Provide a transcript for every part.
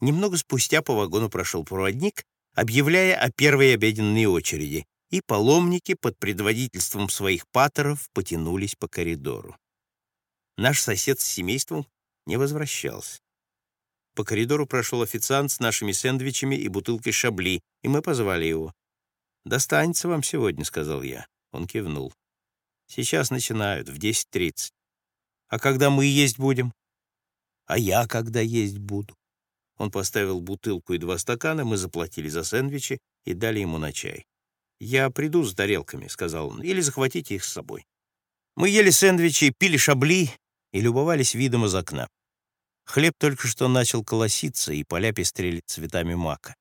Немного спустя по вагону прошел проводник, объявляя о первой обеденной очереди, и паломники под предводительством своих патеров потянулись по коридору. Наш сосед с семейством не возвращался. По коридору прошел официант с нашими сэндвичами и бутылкой шабли, и мы позвали его. «Достанется вам сегодня», — сказал я. Он кивнул. «Сейчас начинают, в 10.30. А когда мы есть будем?» «А я когда есть буду?» Он поставил бутылку и два стакана, мы заплатили за сэндвичи и дали ему на чай. «Я приду с тарелками», — сказал он, — «или захватите их с собой». Мы ели сэндвичи, пили шабли и любовались видом из окна. Хлеб только что начал колоситься, и поля пестрели цветами мака.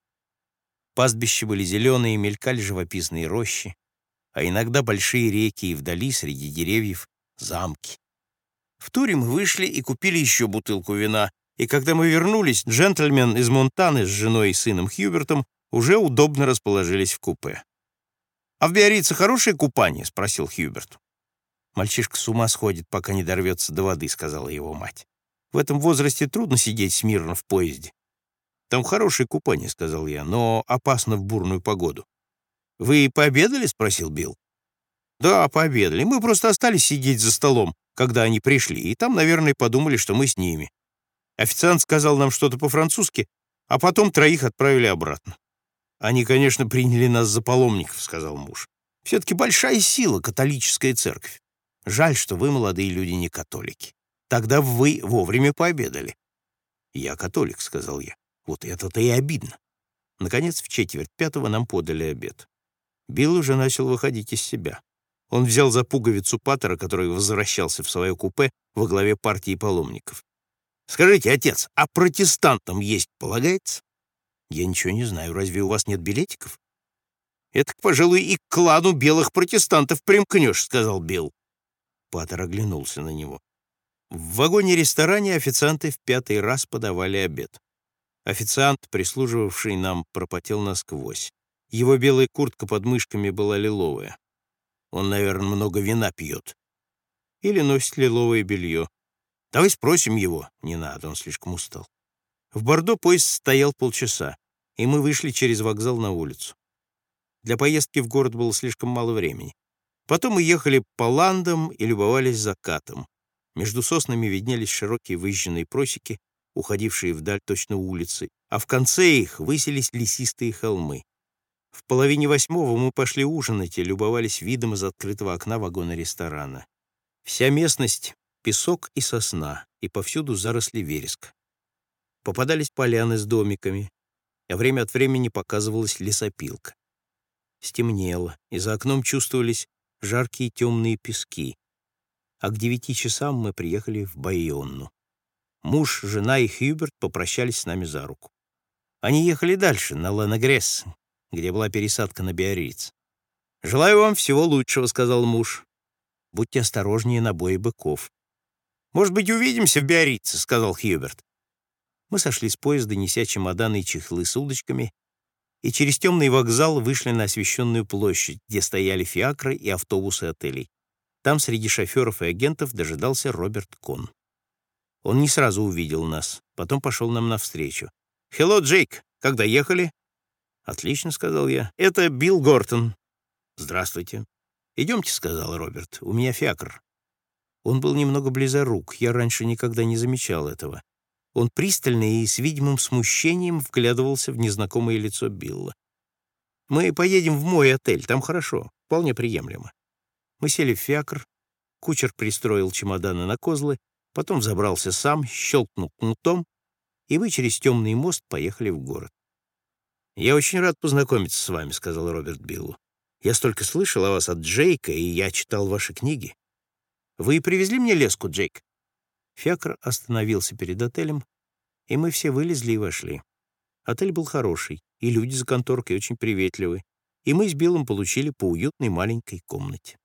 Пастбища были зеленые, мелькали живописные рощи, а иногда большие реки и вдали, среди деревьев, замки. В туре мы вышли и купили еще бутылку вина, и когда мы вернулись, джентльмен из Монтаны с женой и сыном Хьюбертом уже удобно расположились в купе. «А в Биорице хорошее купание?» — спросил Хьюберт. «Мальчишка с ума сходит, пока не дорвется до воды», — сказала его мать. «В этом возрасте трудно сидеть смирно в поезде». «Там хорошее купание», — сказал я, — «но опасно в бурную погоду». «Вы пообедали?» — спросил Билл. «Да, пообедали. Мы просто остались сидеть за столом, когда они пришли, и там, наверное, подумали, что мы с ними. Официант сказал нам что-то по-французски, а потом троих отправили обратно. «Они, конечно, приняли нас за паломников», — сказал муж. «Все-таки большая сила католическая церковь. Жаль, что вы, молодые люди, не католики. Тогда вы вовремя пообедали». «Я католик», — сказал я. «Вот это-то и обидно». Наконец, в четверть пятого нам подали обед. Билл уже начал выходить из себя. Он взял за пуговицу Паттера, который возвращался в свое купе во главе партии паломников. «Скажите, отец, а протестантам есть полагается?» «Я ничего не знаю. Разве у вас нет билетиков?» «Это, пожалуй, и к клану белых протестантов примкнешь», — сказал Билл. Паттер оглянулся на него. В вагоне-ресторане официанты в пятый раз подавали обед. Официант, прислуживавший нам, пропотел насквозь. Его белая куртка под мышками была лиловая. Он, наверное, много вина пьет. Или носит лиловое белье. Давай спросим его. Не надо, он слишком устал. В Бордо поезд стоял полчаса, и мы вышли через вокзал на улицу. Для поездки в город было слишком мало времени. Потом мы ехали по ландам и любовались закатом. Между соснами виднелись широкие выжженные просеки, уходившие вдаль точно улицы, а в конце их высились лесистые холмы. В половине восьмого мы пошли ужинать и любовались видом из открытого окна вагона ресторана. Вся местность — песок и сосна, и повсюду заросли вереск. Попадались поляны с домиками, а время от времени показывалась лесопилка. Стемнело, и за окном чувствовались жаркие темные пески. А к девяти часам мы приехали в Байонну. Муж, жена и Хьюберт попрощались с нами за руку. Они ехали дальше, на Ленагресс, где была пересадка на Биориц. «Желаю вам всего лучшего», — сказал муж. «Будьте осторожнее на бое быков». «Может быть, увидимся в Биорице», — сказал Хьюберт. Мы сошли с поезда, неся чемоданы и чехлы с удочками, и через темный вокзал вышли на освещенную площадь, где стояли фиакры и автобусы отелей. Там среди шоферов и агентов дожидался Роберт Кон. Он не сразу увидел нас, потом пошел нам навстречу. «Хелло, Джейк! Когда ехали?» «Отлично», — сказал я. «Это Билл Гортон». «Здравствуйте». «Идемте», — сказал Роберт. «У меня фиакр». Он был немного близорук, я раньше никогда не замечал этого. Он пристально и с видимым смущением вглядывался в незнакомое лицо Билла. «Мы поедем в мой отель, там хорошо, вполне приемлемо». Мы сели в фиакр, кучер пристроил чемоданы на козлы, потом забрался сам, щелкнул кнутом, и вы через темный мост поехали в город. «Я очень рад познакомиться с вами», — сказал Роберт Биллу. «Я столько слышал о вас от Джейка, и я читал ваши книги. Вы привезли мне леску, Джейк?» Фиакр остановился перед отелем, и мы все вылезли и вошли. Отель был хороший, и люди за конторкой очень приветливы, и мы с Биллом получили по уютной маленькой комнате.